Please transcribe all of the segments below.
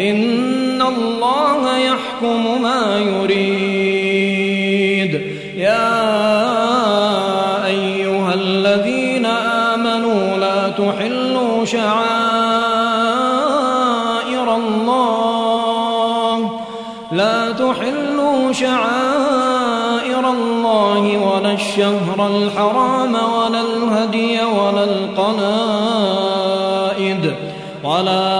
إن الله يحكم ما يريد. يا أيها الذين آمنوا لا تحلوا شعائر الله. لا تحلوا شعائر الله ولا الشهر الحرام ولا الهدي ولا القلائد ولا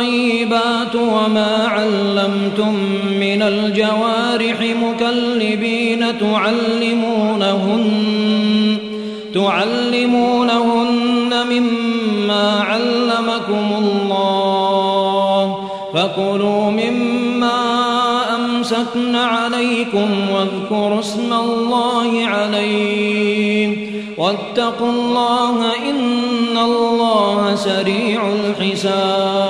الطيبات وما علمتم من الجوارح مكلبين تعلمونهن تعلمونهن مما علمكم الله. فكلوا مما أمسكن عليكم واذكروا اسم الله عليه. واتقوا الله إن الله سريع الحساب.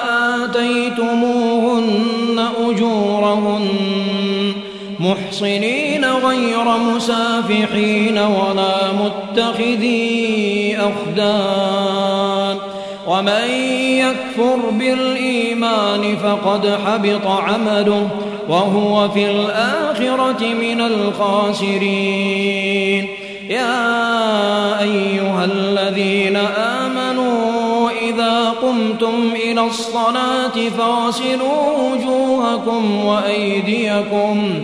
محصنين غير مسافحين ولا متخذي أخدان ومن يكفر بالإيمان فقد حبط عمله وهو في الآخرة من الخاسرين يا أيها الذين آمنوا إذا قمتم إلى الصلاة فاغسلوا وجوهكم وأيديكم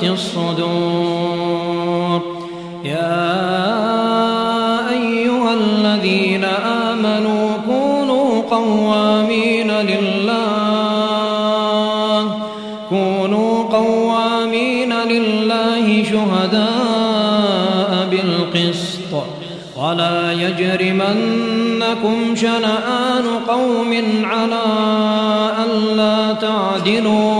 بذات الصدور. يا أيها الذين آمنوا كونوا قوامين لله. كونوا قوامين لله شهداء بالقسط. ولا يجرمنكم شنآن قوم على ألا تعدلوا.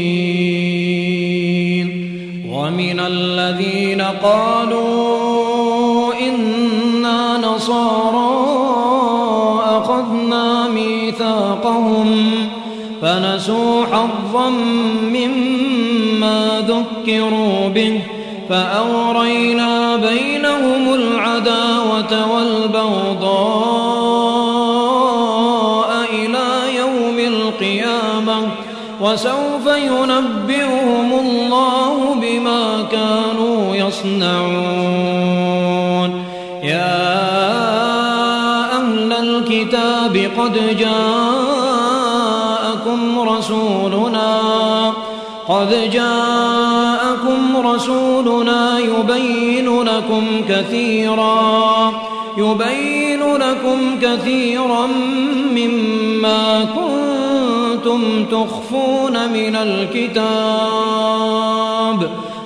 ومن الذين قالوا إنا نصارى أخذنا ميثاقهم فنسوا حظا مما ذكروا به فأورينا بينهم العداوة والبغضاء إلى يوم القيامة وسوف ينبئهم الله يصنعون. يا أهل الكتاب قد جاءكم رسولنا قد جاءكم رسولنا يبين لكم كثيرا يبين لكم كثيرا مما كنتم تخفون من الكتاب.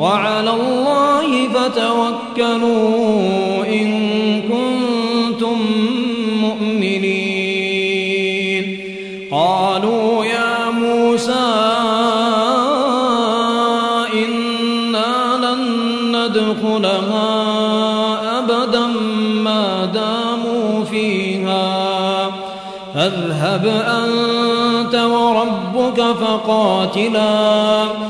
وعلى الله فتوكلوا إن كنتم مؤمنين. قالوا يا موسى إنا لن ندخلها أبدا ما داموا فيها. فاذهب أنت وربك فقاتلا.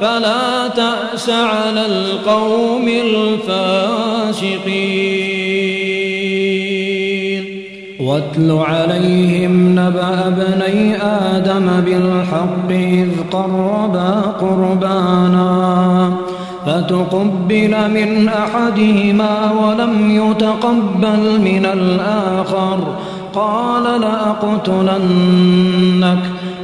فلا تأس على القوم الفاسقين. واتل عليهم نبأ ابني آدم بالحق إذ قربا قربانا. فتقبل من أحدهما ولم يتقبل من الآخر. قال لأقتلنك.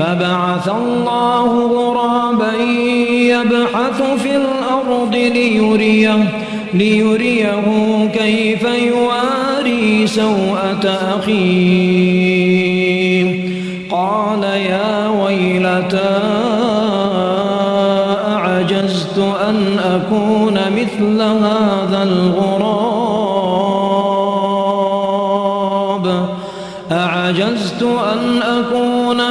فبعث الله غرابا يبحث في الأرض ليريه, ليريه كيف يواري سوءة أخيه. قال يا ويلتى أعجزت أن أكون مثل هذا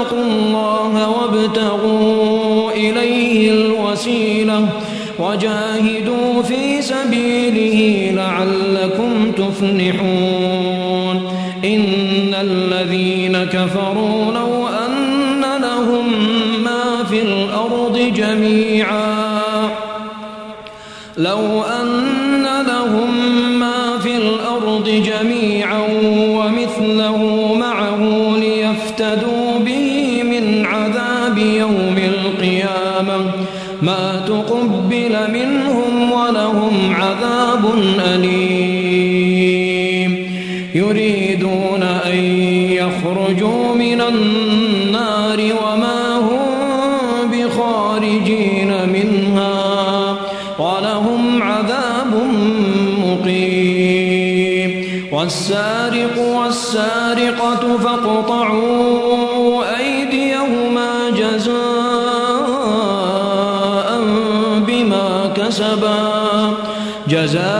آمنوا اتقوا الله وابتغوا إليه الوسيلة وجاهدوا في سبيله لعلكم تفلحون إن الذين كفروا والسارق والسارقة فاقطعوا أيديهما جزاء بما كسبا جزاء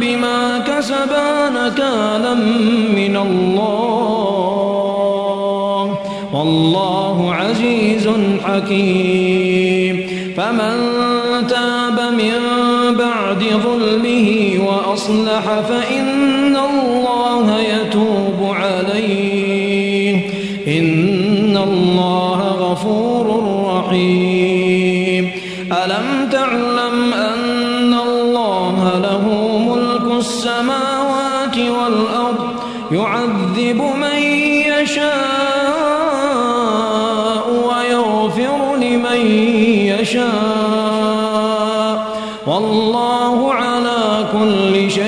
بما كسبا نكالا من الله. والله عزيز حكيم. فمن وأصلح فإن الله يتوب عليه. إن الله غفور رحيم. ألم تعلم أن الله له ملك السماوات والأرض يعذب من يشاء ويغفر لمن يشاء. والله كل شيء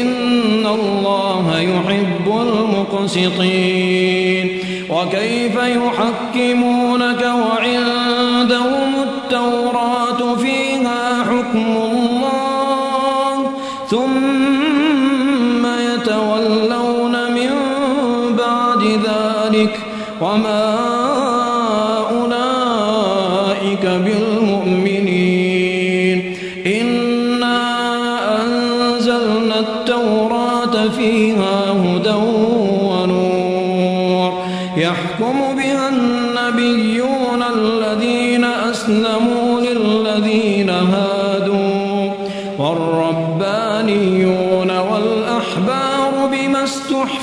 إن الله يحب المقسطين. وكيف يحكمونك وعندهم التوراة فيها حكم الله ثم يتولون من بعد ذلك وما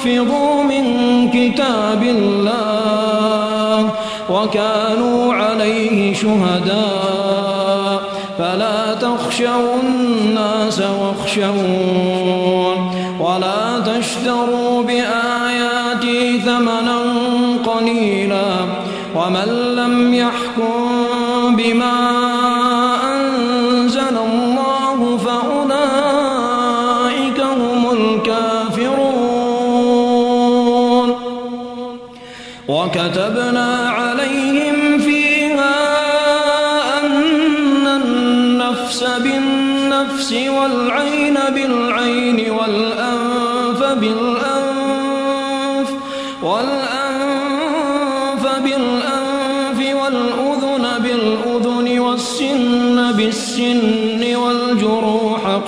استحفظوا من كتاب الله وكانوا عليه شهداء فلا تخشوا الناس واخشون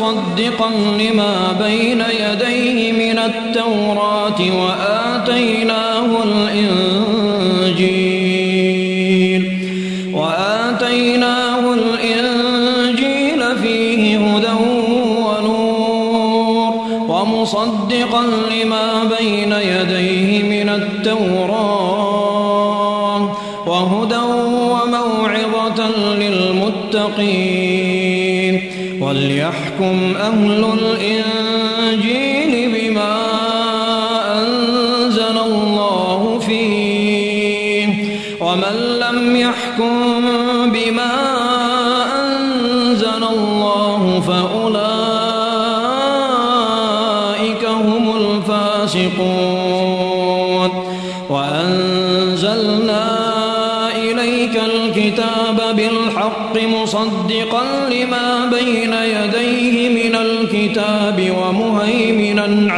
مصدقا لما بين يديه من التوراة وآتيناه الإنجيل وآتيناه الإنجيل فيه هدى ونور ومصدقا لما بين يديه من التوراة وهدى وموعظة للمتقين وليحكم أهل الإنجيل عن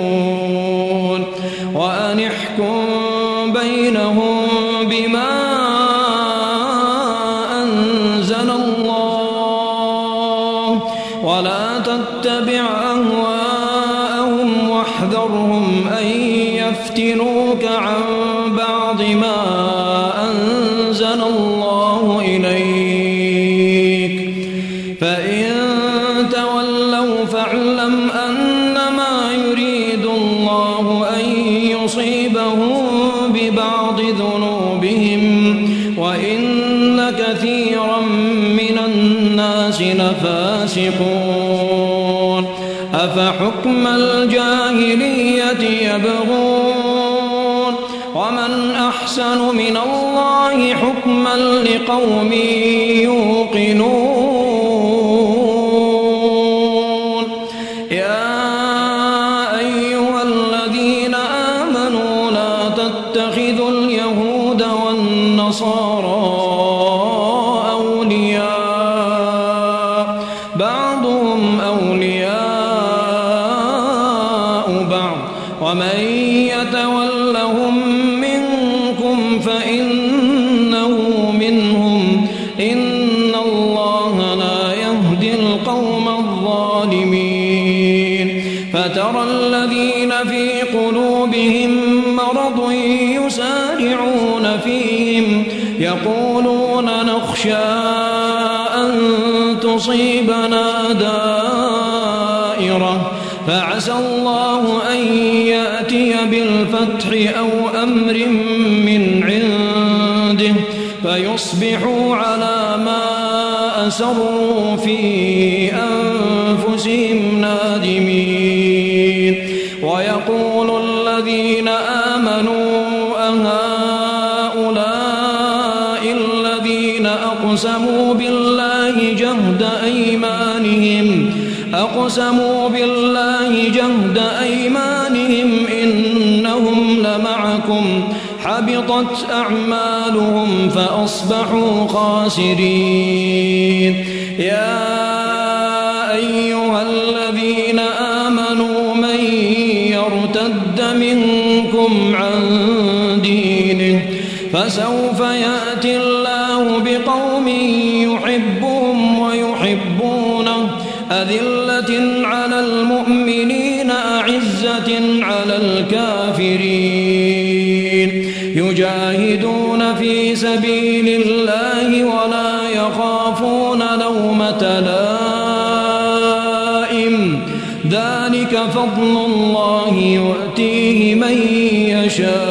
أفحكم الجاهلية يبغون ومن أحسن من الله حكما لقوم يوقنون أو أمر من عنده فيصبحوا على ما أسروا في أنفسهم نادمين. ويقول الذين آمنوا أهؤلاء الذين أقسموا بالله جهد أيمانهم أقسموا حبطت أعمالهم فأصبحوا خاسرين. يا أيها الذين آمنوا من يرتد منكم عن دينه فسوف يشاء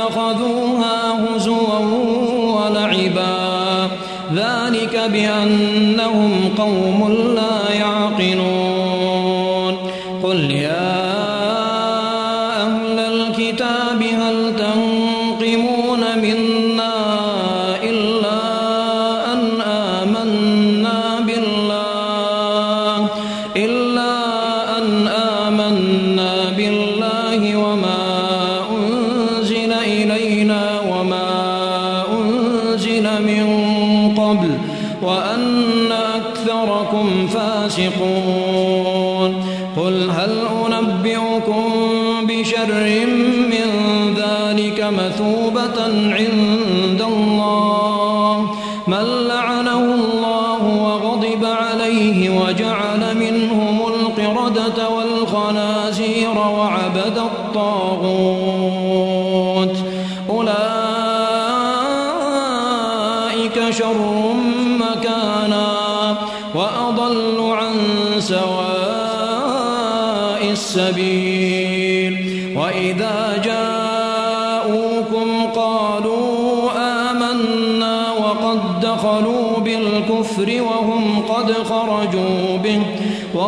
اتخذوها هزوا ولعبا ذلك بأنهم قوم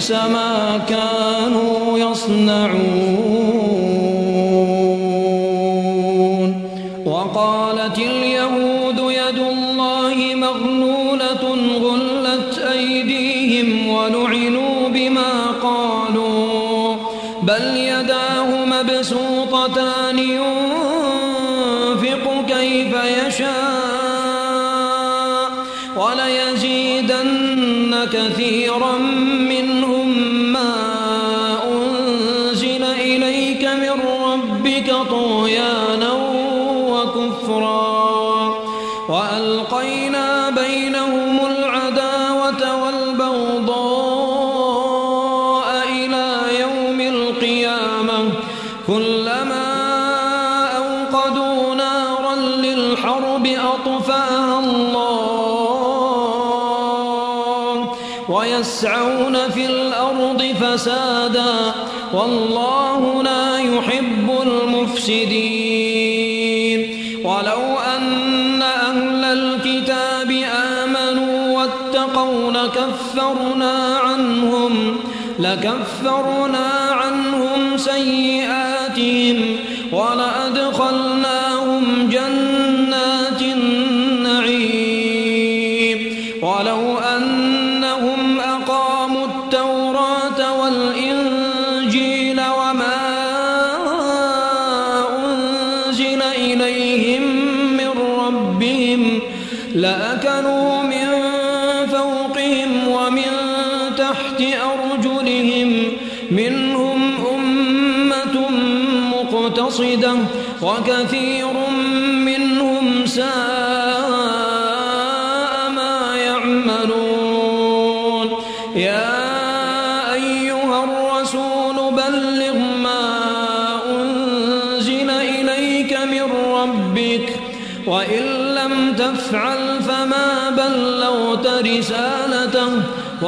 بئس ما كانوا يصنعون. لأكلوا من فوقهم ومن تحت أرجلهم منهم أمة مقتصدة وكثير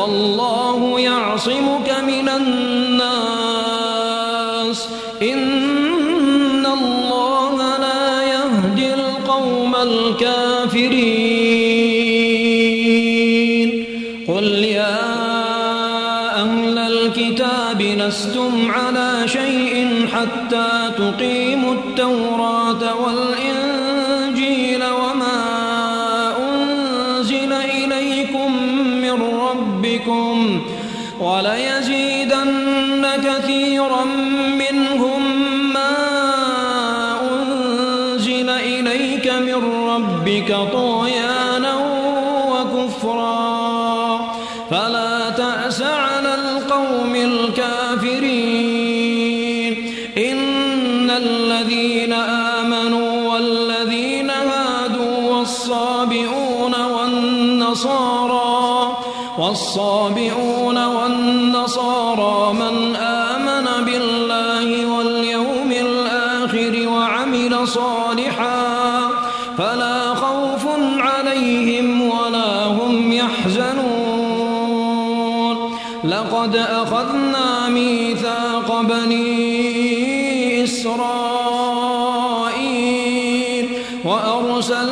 والله يعصمك. ولقد أخذنا ميثاق بني إسرائيل وأرسلنا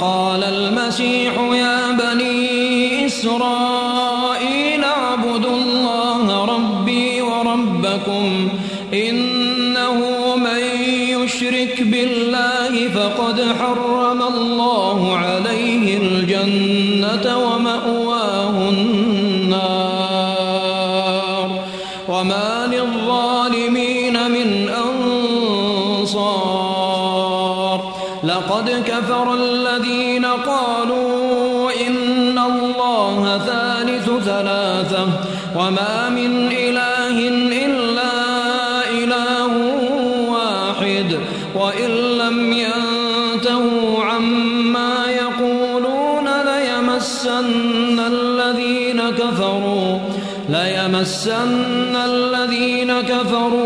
وقال المسيح يا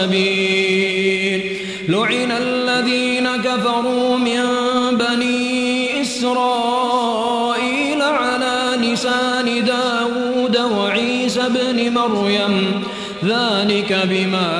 السبيل. لعن الذين كفروا من بني إسرائيل على لسان داود وعيسى بن مريم. ذلك بما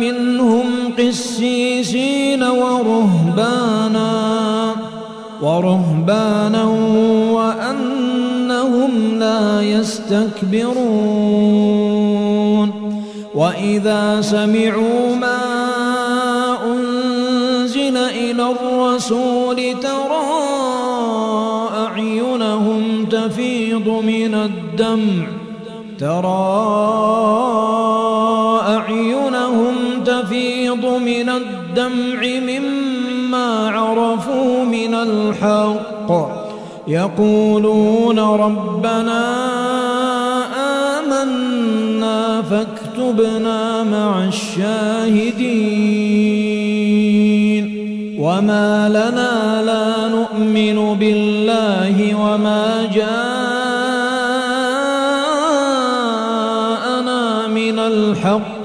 منهم قسيسين ورهبانا ورهبانا وأنهم لا يستكبرون. وإذا سمعوا ما أنزل إلى الرسول ترى أعينهم تفيض من الدمع ترى أعينهم الدمع مما عرفوا من الحق. يقولون ربنا آمنا فاكتبنا مع الشاهدين. وما لنا لا نؤمن بالله وما جاءنا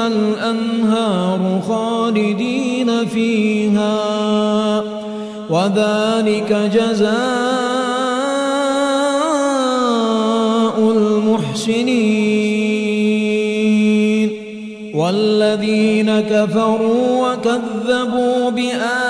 تحتها الأنهار خالدين فيها وذلك جزاء المحسنين والذين كفروا وكذبوا بآياتنا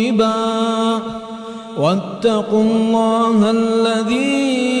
واتقوا الله الذي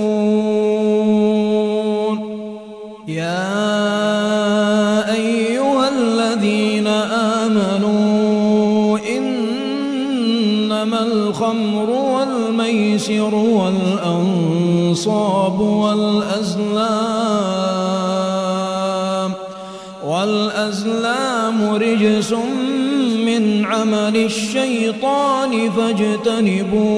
والميسر والأنصاب والأزلام والأزلام رجس من عمل الشيطان فاجتنبوه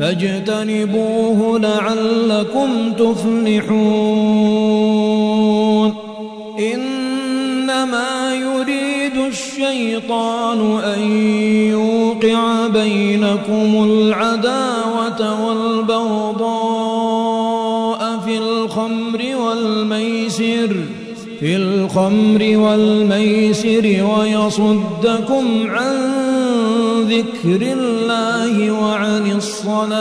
فاجتنبوه لعلكم تفلحون إنما يريد الشيطان أن يوقع بينكم العداوة والبغضاء في الخمر والميسر في الخمر والميسر ويصدكم عن ذكر الله وعن الصلاة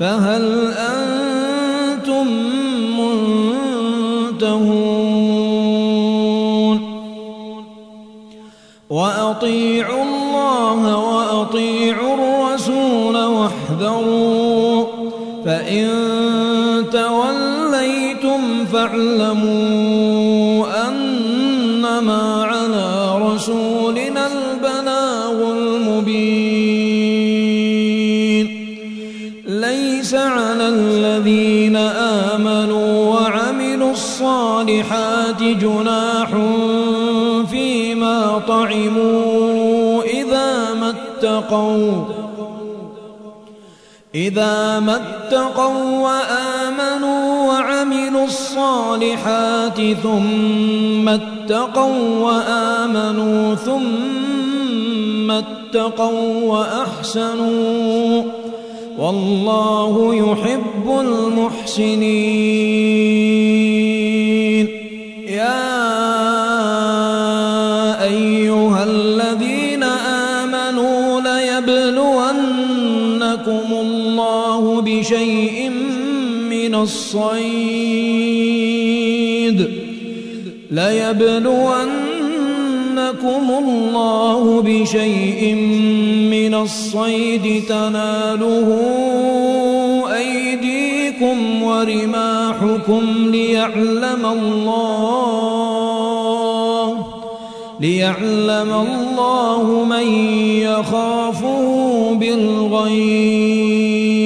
فهل أنتم توليتم فاعلموا أنما على رسولنا البلاغ المبين. ليس على الذين آمنوا وعملوا الصالحات جناح فيما طعموا إذا ما اتقوا إذا ما اتقوا وآمنوا وعملوا الصالحات ثم اتقوا وآمنوا ثم اتقوا وأحسنوا والله يحب المحسنين الصيد ليبلونكم الله بشيء من الصيد تناله أيديكم ورماحكم ليعلم الله ليعلم الله من يخافه بالغيب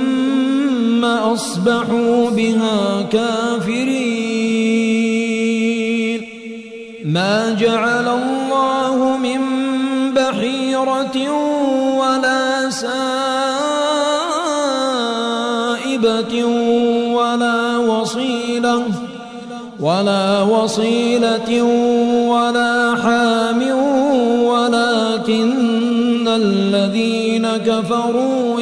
أصبحوا بها كافرين. ما جعل الله من بحيرة ولا سائبة ولا وصيلة ولا وصيلة ولا حام ولكن الذين كفروا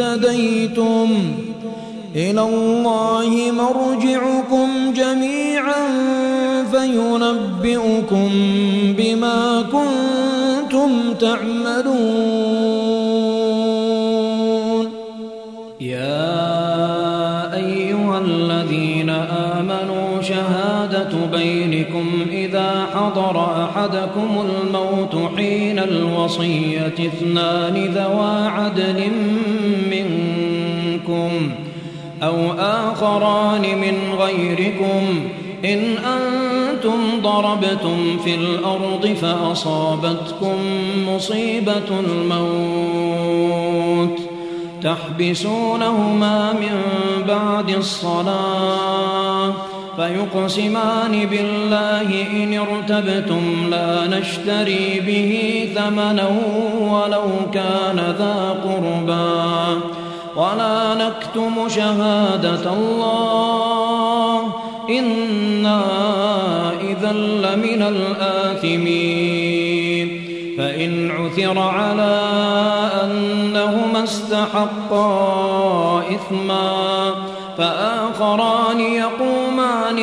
اهتديتم إلى الله مرجعكم جميعا فينبئكم بما كنتم تعملون. يا أيها الذين آمنوا شهادة بينكم حضر أحدكم الموت حين الوصية اثنان ذوى عدل منكم أو آخران من غيركم إن أنتم ضربتم في الأرض فأصابتكم مصيبة الموت تحبسونهما من بعد الصلاة فيقسمان بالله إن ارتبتم لا نشتري به ثمنا ولو كان ذا قربا ولا نكتم شهادة الله. إنا إذا لمن الآثمين. فإن عثر على أنهما استحقا إثما. فآخران يقومان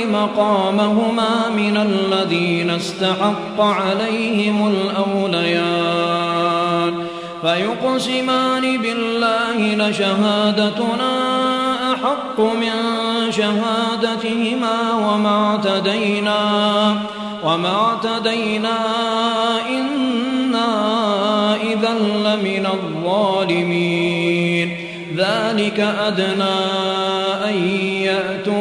مقامهما من الذين استحق عليهم الأوليان فيقسمان بالله لشهادتنا أحق من شهادتهما وما اعتدينا وما اعتدينا إنا إذا لمن الظالمين. ذلك أدنى أن يأتوا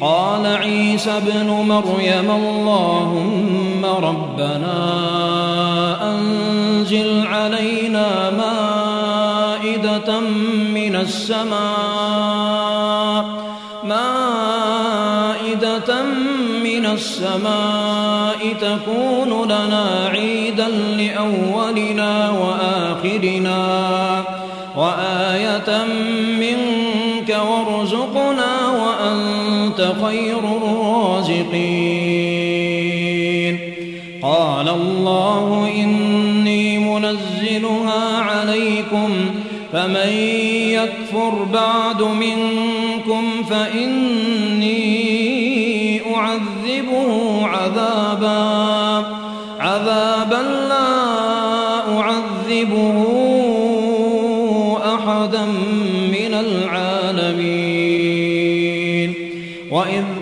قال عيسى ابن مريم اللهم ربنا أنزل علينا مائدة من السماء مائدة من السماء تكون لنا عيدا لأولنا وآخرنا وآية خير الرازقين. قال الله إني منزلها عليكم فمن يكفر بعد منكم فإني أعذبه عذابا.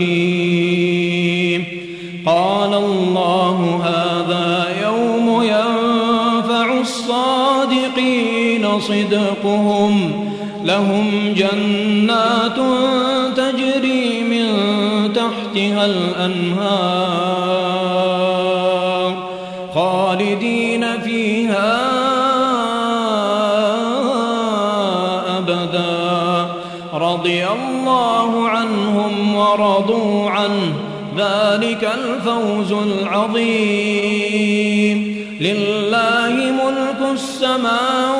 الحكيم قال الله هذا يوم ينفع الصادقين صدقهم. لهم جنات تجري من تحتها الأنهار. ذلك الفوز العظيم. لله ملك السماوات